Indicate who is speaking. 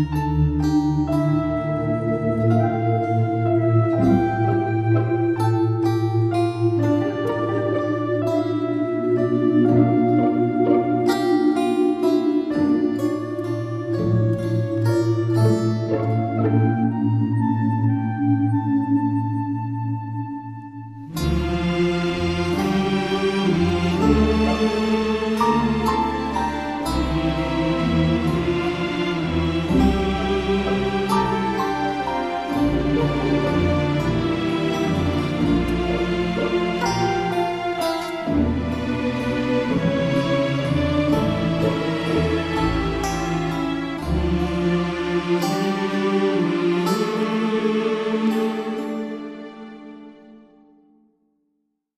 Speaker 1: Música
Speaker 2: Música